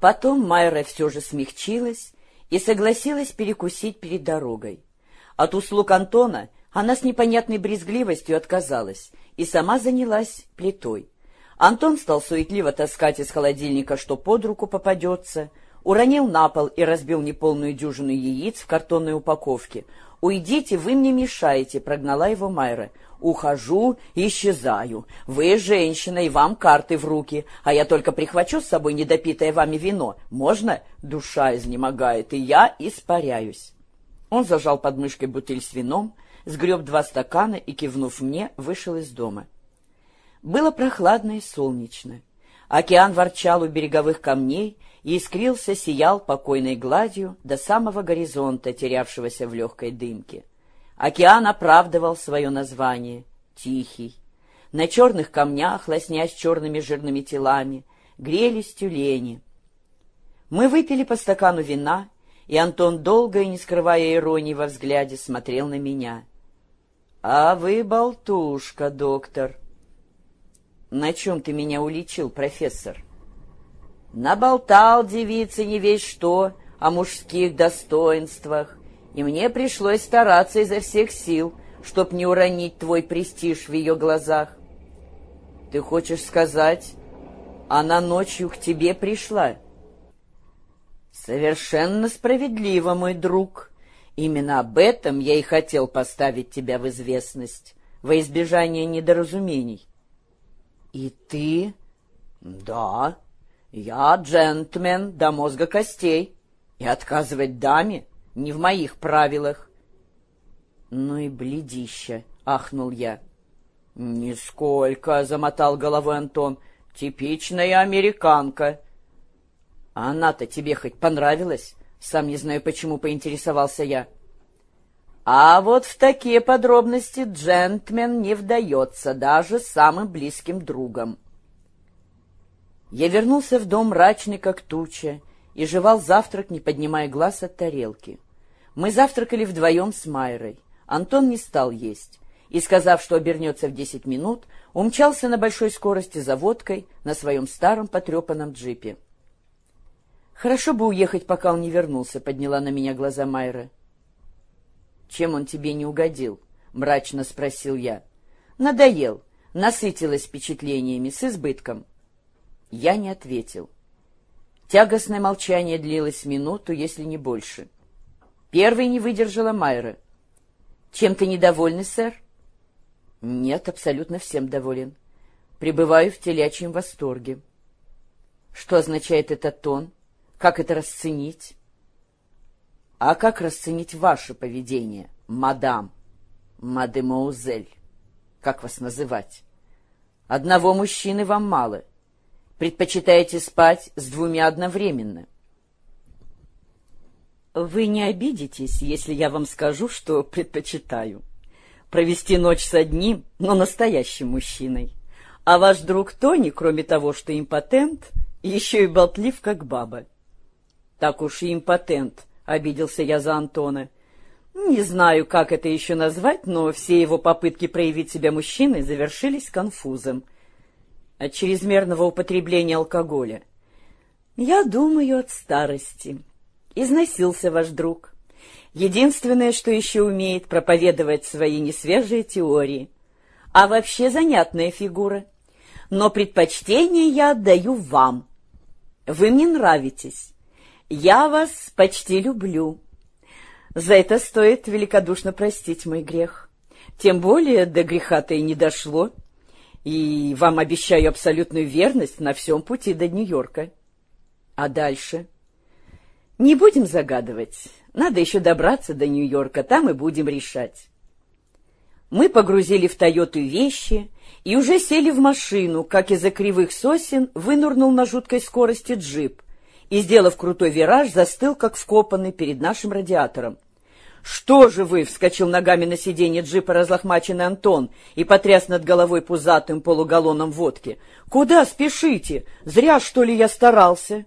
Потом Майра все же смягчилась и согласилась перекусить перед дорогой. От услуг Антона она с непонятной брезгливостью отказалась и сама занялась плитой. Антон стал суетливо таскать из холодильника, что под руку попадется, уронил на пол и разбил неполную дюжину яиц в картонной упаковке. «Уйдите, вы мне мешаете», — прогнала его Майра. «Ухожу, исчезаю. Вы женщина, и вам карты в руки, а я только прихвачу с собой недопитое вами вино. Можно?» Душа изнемогает, и я испаряюсь. Он зажал под мышкой бутыль с вином, сгреб два стакана и, кивнув мне, вышел из дома. Было прохладно и солнечно. Океан ворчал у береговых камней и искрился, сиял покойной гладью до самого горизонта, терявшегося в легкой дымке. Океан оправдывал свое название — Тихий. На черных камнях, лоснясь черными жирными телами, грелись тюлени. Мы выпили по стакану вина, и Антон, долго и не скрывая иронии во взгляде, смотрел на меня. — А вы болтушка, доктор. — На чем ты меня уличил, профессор? — Наболтал девице не весь что о мужских достоинствах, и мне пришлось стараться изо всех сил, чтоб не уронить твой престиж в ее глазах. — Ты хочешь сказать, она ночью к тебе пришла? — «Совершенно справедливо, мой друг. Именно об этом я и хотел поставить тебя в известность, во избежание недоразумений». «И ты?» «Да, я джентльмен до мозга костей, и отказывать даме не в моих правилах». «Ну и бледища!» — ахнул я. «Нисколько!» — замотал головой Антон. «Типичная американка». А она-то тебе хоть понравилась? Сам не знаю, почему поинтересовался я. А вот в такие подробности джентльмен не вдается даже самым близким другом. Я вернулся в дом мрачный, как туча, и жевал завтрак, не поднимая глаз от тарелки. Мы завтракали вдвоем с Майрой. Антон не стал есть и, сказав, что обернется в десять минут, умчался на большой скорости за водкой на своем старом потрепанном джипе. «Хорошо бы уехать, пока он не вернулся», — подняла на меня глаза Майра. «Чем он тебе не угодил?» — мрачно спросил я. «Надоел. Насытилась впечатлениями с избытком». Я не ответил. Тягостное молчание длилось минуту, если не больше. Первой не выдержала Майра. «Чем ты недовольны, сэр?» «Нет, абсолютно всем доволен. Пребываю в телячьем восторге». «Что означает этот тон?» Как это расценить? А как расценить ваше поведение, мадам, мадемуазель? Как вас называть? Одного мужчины вам мало. Предпочитаете спать с двумя одновременно. Вы не обидитесь, если я вам скажу, что предпочитаю. Провести ночь с одним, но настоящим мужчиной. А ваш друг Тони, кроме того, что импотент, еще и болтлив, как баба. Так уж и импотент, — обиделся я за Антона. Не знаю, как это еще назвать, но все его попытки проявить себя мужчиной завершились конфузом от чрезмерного употребления алкоголя. Я думаю, от старости. Износился ваш друг. Единственное, что еще умеет проповедовать свои несвежие теории. А вообще занятная фигура. Но предпочтение я отдаю вам. Вы мне нравитесь. Я вас почти люблю. За это стоит великодушно простить мой грех. Тем более до греха-то и не дошло. И вам обещаю абсолютную верность на всем пути до Нью-Йорка. А дальше? Не будем загадывать. Надо еще добраться до Нью-Йорка, там и будем решать. Мы погрузили в Тойоту вещи и уже сели в машину, как из-за кривых сосен вынурнул на жуткой скорости джип — и, сделав крутой вираж, застыл, как вкопанный перед нашим радиатором. «Что же вы?» — вскочил ногами на сиденье джипа разлохмаченный Антон и потряс над головой пузатым полугаллоном водки. «Куда спешите? Зря, что ли, я старался?»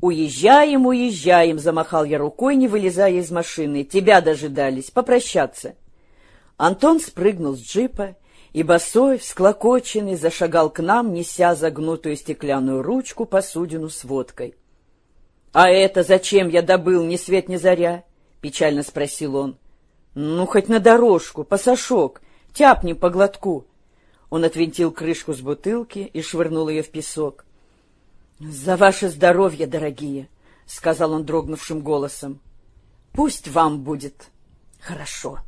«Уезжаем, уезжаем!» — замахал я рукой, не вылезая из машины. «Тебя дожидались. Попрощаться!» Антон спрыгнул с джипа и босой, всклокоченный, зашагал к нам, неся загнутую стеклянную ручку посудину с водкой. «А это зачем я добыл ни свет ни заря?» — печально спросил он. «Ну, хоть на дорожку, пасашок, тяпни по глотку». Он отвинтил крышку с бутылки и швырнул ее в песок. «За ваше здоровье, дорогие!» — сказал он дрогнувшим голосом. «Пусть вам будет хорошо».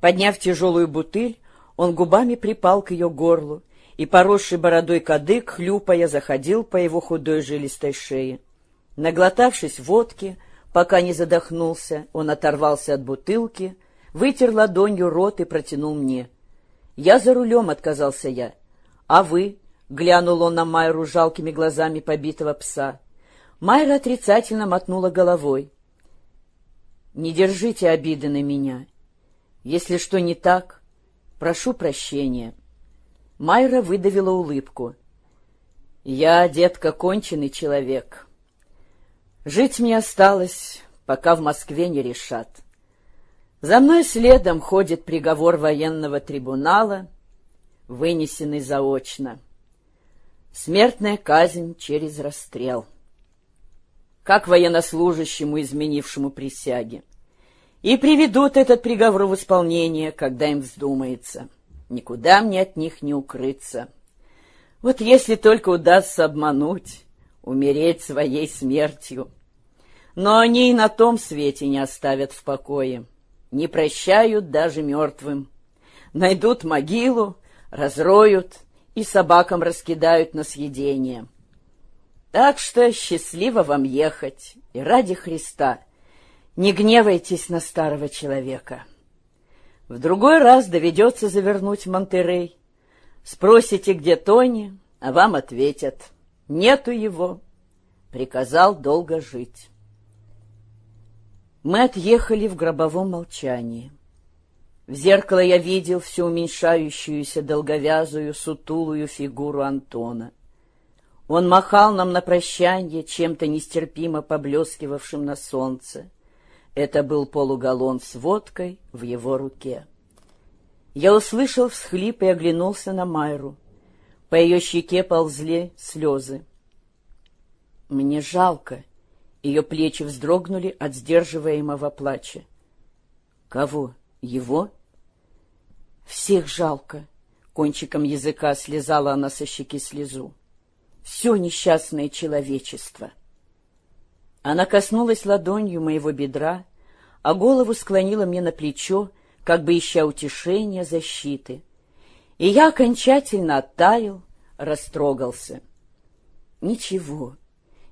Подняв тяжелую бутыль, он губами припал к ее горлу, и поросший бородой кадык, хлюпая, заходил по его худой жилистой шее. Наглотавшись водки, пока не задохнулся, он оторвался от бутылки, вытер ладонью рот и протянул мне. «Я за рулем», — отказался я. «А вы?» — глянул он на Майру жалкими глазами побитого пса. Майра отрицательно мотнула головой. «Не держите обиды на меня. Если что не так, прошу прощения». Майра выдавила улыбку. «Я, детка, конченый человек. Жить мне осталось, пока в Москве не решат. За мной следом ходит приговор военного трибунала, вынесенный заочно. Смертная казнь через расстрел» как военнослужащему, изменившему присяги, и приведут этот приговор в исполнение, когда им вздумается. Никуда мне от них не укрыться. Вот если только удастся обмануть, умереть своей смертью. Но они и на том свете не оставят в покое, не прощают даже мертвым. Найдут могилу, разроют и собакам раскидают на съедение. Так что счастливо вам ехать, и ради Христа не гневайтесь на старого человека. В другой раз доведется завернуть в Монтерей. Спросите, где Тони, а вам ответят. Нету его. Приказал долго жить. Мы отъехали в гробовом молчании. В зеркало я видел всю уменьшающуюся долговязую сутулую фигуру Антона. Он махал нам на прощанье чем-то нестерпимо поблескивавшим на солнце. Это был полугаллон с водкой в его руке. Я услышал всхлип и оглянулся на Майру. По ее щеке ползли слезы. Мне жалко. Ее плечи вздрогнули от сдерживаемого плача. Кого? Его? Всех жалко. Кончиком языка слезала она со щеки слезу все несчастное человечество. Она коснулась ладонью моего бедра, а голову склонила мне на плечо, как бы ища утешения, защиты. И я окончательно оттаял, растрогался. «Ничего,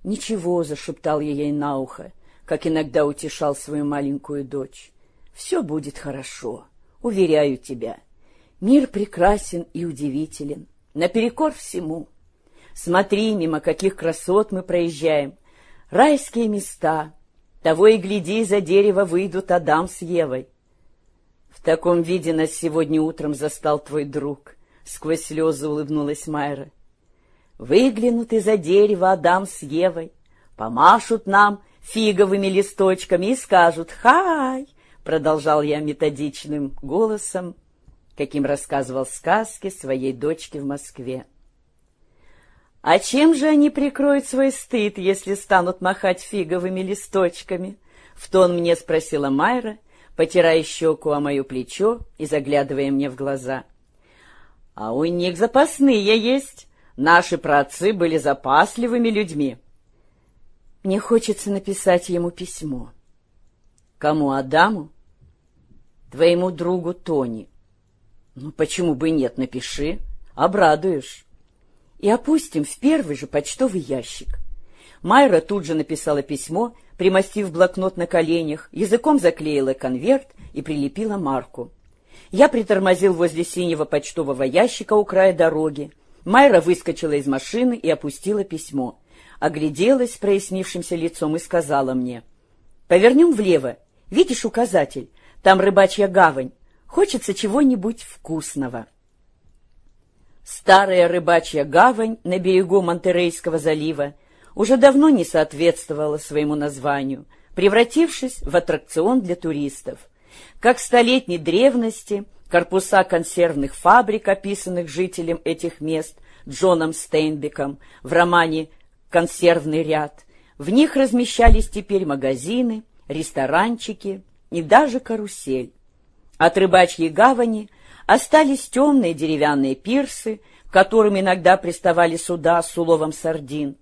ничего», — зашептал я ей на ухо, как иногда утешал свою маленькую дочь. «Все будет хорошо, уверяю тебя. Мир прекрасен и удивителен, наперекор всему». Смотри, мимо каких красот мы проезжаем. Райские места. Того и гляди, за дерево выйдут Адам с Евой. В таком виде нас сегодня утром застал твой друг. Сквозь слезы улыбнулась Майра. Выглянут из-за дерева Адам с Евой, помашут нам фиговыми листочками и скажут «Хай!» Продолжал я методичным голосом, каким рассказывал сказки своей дочке в Москве. А чем же они прикроют свой стыд, если станут махать фиговыми листочками? В тон мне спросила Майра, потирая щеку о мое плечо и заглядывая мне в глаза. А у них запасные есть. Наши праотцы были запасливыми людьми. Мне хочется написать ему письмо. Кому, Адаму? Твоему другу Тони. Ну, почему бы нет, напиши, обрадуешь и опустим в первый же почтовый ящик. Майра тут же написала письмо, примостив блокнот на коленях, языком заклеила конверт и прилепила марку. Я притормозил возле синего почтового ящика у края дороги. Майра выскочила из машины и опустила письмо. Огляделась прояснившимся лицом и сказала мне, «Повернем влево. Видишь указатель? Там рыбачья гавань. Хочется чего-нибудь вкусного». Старая рыбачья гавань на берегу Монтерейского залива уже давно не соответствовала своему названию, превратившись в аттракцион для туристов. Как столетней древности корпуса консервных фабрик, описанных жителем этих мест Джоном Стейнбеком в романе «Консервный ряд», В них размещались теперь магазины, ресторанчики и даже карусель. От рыбачьей гавани остались темные деревянные пирсы, к которым иногда приставали суда с уловом сардин.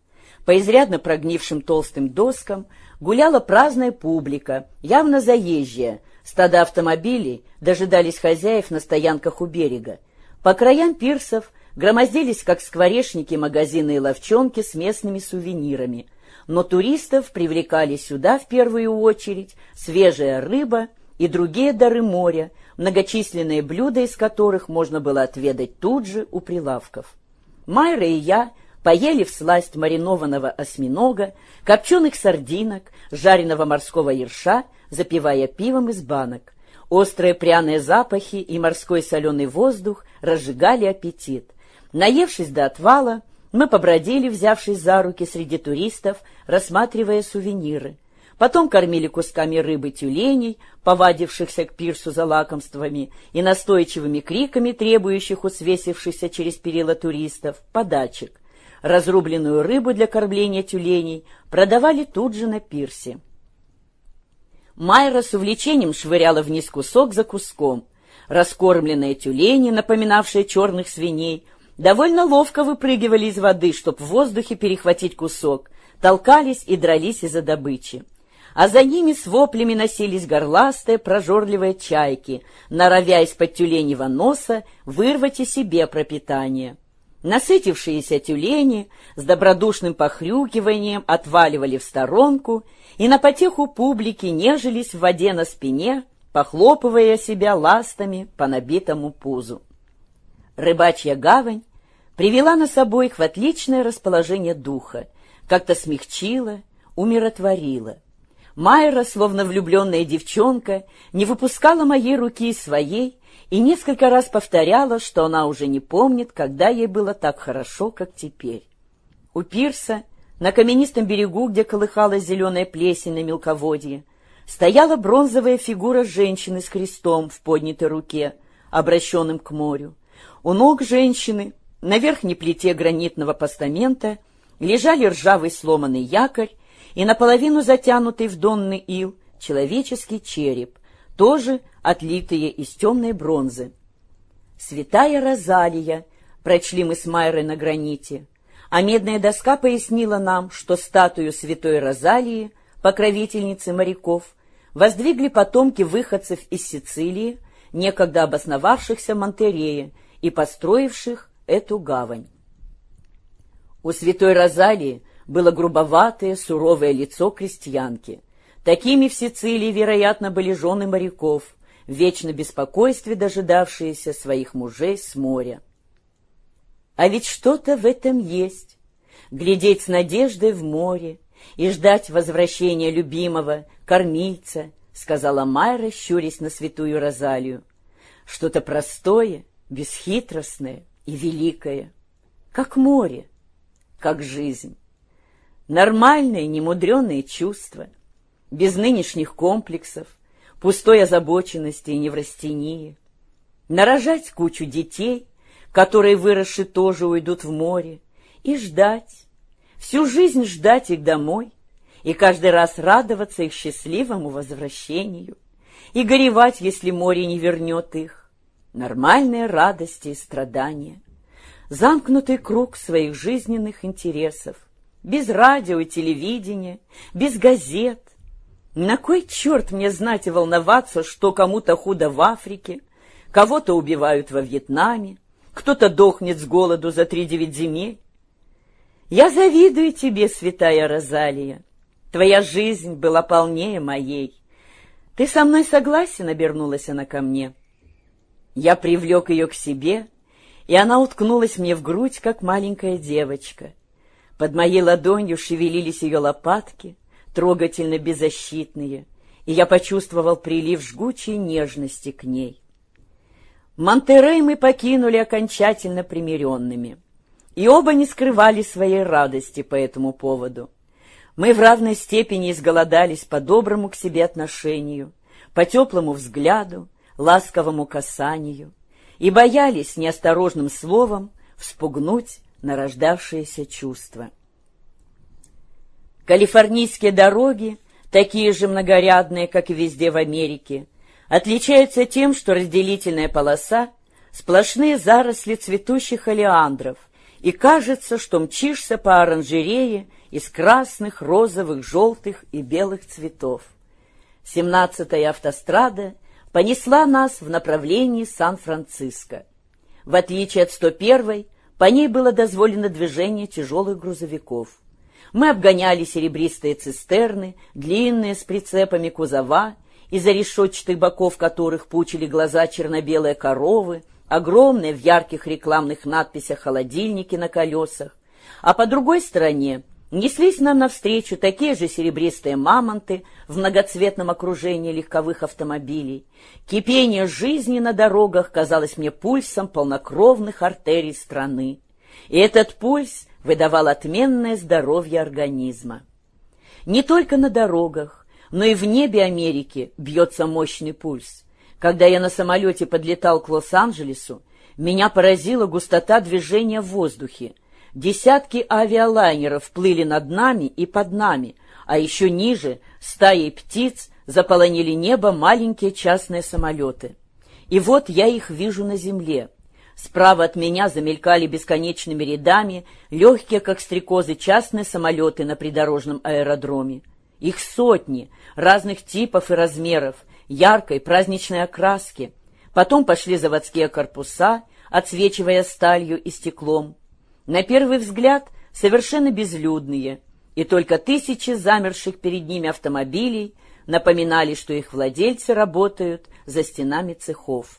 По изрядно прогнившим толстым доскам гуляла праздная публика, явно заезжая. Стада автомобилей дожидались хозяев на стоянках у берега. По краям пирсов громоздились, как скворечники, магазины и ловчонки с местными сувенирами. Но туристов привлекали сюда в первую очередь свежая рыба и другие дары моря, многочисленные блюда из которых можно было отведать тут же у прилавков. Майра и я поели в сласть маринованного осьминога, копченых сардинок, жареного морского ерша, запивая пивом из банок. Острые пряные запахи и морской соленый воздух разжигали аппетит. Наевшись до отвала, мы побродили, взявшись за руки среди туристов, рассматривая сувениры. Потом кормили кусками рыбы тюленей, повадившихся к пирсу за лакомствами, и настойчивыми криками, требующих у свесившихся через перила туристов, подачек. Разрубленную рыбу для кормления тюленей продавали тут же на пирсе. Майра с увлечением швыряла вниз кусок за куском. Раскормленные тюлени, напоминавшие черных свиней, довольно ловко выпрыгивали из воды, чтобы в воздухе перехватить кусок, толкались и дрались из-за добычи а за ними с воплями носились горластые прожорливые чайки, норовя из-под тюленевого носа вырвать и себе пропитание. Насытившиеся тюлени с добродушным похрюкиванием отваливали в сторонку и на потеху публики нежились в воде на спине, похлопывая себя ластами по набитому пузу. Рыбачья гавань привела нас обоих в отличное расположение духа, как-то смягчила, умиротворила. Майра, словно влюбленная девчонка, не выпускала моей руки своей и несколько раз повторяла, что она уже не помнит, когда ей было так хорошо, как теперь. У пирса, на каменистом берегу, где колыхалась зеленая плесень на мелководье, стояла бронзовая фигура женщины с крестом в поднятой руке, обращенным к морю. У ног женщины, на верхней плите гранитного постамента, лежали ржавый сломанный якорь и наполовину затянутый в донный ил человеческий череп, тоже отлитые из темной бронзы. «Святая Розалия», — прочли мы с Майрой на граните, а медная доска пояснила нам, что статую святой Розалии, покровительницы моряков, воздвигли потомки выходцев из Сицилии, некогда обосновавшихся в Монтерее и построивших эту гавань. У святой Розалии было грубоватое, суровое лицо крестьянки. Такими в Сицилии, вероятно, были жены моряков, в вечном беспокойстве дожидавшиеся своих мужей с моря. А ведь что-то в этом есть. Глядеть с надеждой в море и ждать возвращения любимого, кормильца, сказала Майра, щурясь на святую Розалию. Что-то простое, бесхитростное и великое, как море, как жизнь. Нормальные, немудреные чувства, без нынешних комплексов, пустой озабоченности и неврастении. Нарожать кучу детей, которые, выросши, тоже уйдут в море, и ждать, всю жизнь ждать их домой, и каждый раз радоваться их счастливому возвращению, и горевать, если море не вернет их. Нормальные радости и страдания, замкнутый круг своих жизненных интересов, без радио и телевидения, без газет. На кой черт мне знать и волноваться, что кому-то худо в Африке, кого-то убивают во Вьетнаме, кто-то дохнет с голоду за три девять земель? Я завидую тебе, святая Розалия. Твоя жизнь была полнее моей. Ты со мной согласен, обернулась она ко мне. Я привлек ее к себе, и она уткнулась мне в грудь, как маленькая девочка — под моей ладонью шевелились ее лопатки, трогательно беззащитные, и я почувствовал прилив жгучей нежности к ней. Монтерей мы покинули окончательно примиренными, и оба не скрывали своей радости по этому поводу. Мы в равной степени изголодались по доброму к себе отношению, по теплому взгляду, ласковому касанию, и боялись неосторожным словом вспугнуть нарождавшееся чувство. Калифорнийские дороги, такие же многорядные, как и везде в Америке, отличаются тем, что разделительная полоса — сплошные заросли цветущих олеандров, и кажется, что мчишься по оранжерее из красных, розовых, желтых и белых цветов. Семнадцатая автострада понесла нас в направлении Сан-Франциско. В отличие от 101-й, по ней было дозволено движение тяжелых грузовиков. Мы обгоняли серебристые цистерны, длинные с прицепами кузова, из-за решетчатых боков которых пучили глаза черно-белые коровы, огромные в ярких рекламных надписях холодильники на колесах, а по другой стороне неслись нам навстречу такие же серебристые мамонты в многоцветном окружении легковых автомобилей. Кипение жизни на дорогах казалось мне пульсом полнокровных артерий страны. И этот пульс выдавал отменное здоровье организма. Не только на дорогах, но и в небе Америки бьется мощный пульс. Когда я на самолете подлетал к Лос-Анджелесу, меня поразила густота движения в воздухе. Десятки авиалайнеров плыли над нами и под нами, а еще ниже стаей птиц заполонили небо маленькие частные самолеты. И вот я их вижу на земле — Справа от меня замелькали бесконечными рядами легкие, как стрекозы, частные самолеты на придорожном аэродроме. Их сотни, разных типов и размеров, яркой праздничной окраски. Потом пошли заводские корпуса, отсвечивая сталью и стеклом. На первый взгляд совершенно безлюдные, и только тысячи замерших перед ними автомобилей напоминали, что их владельцы работают за стенами цехов.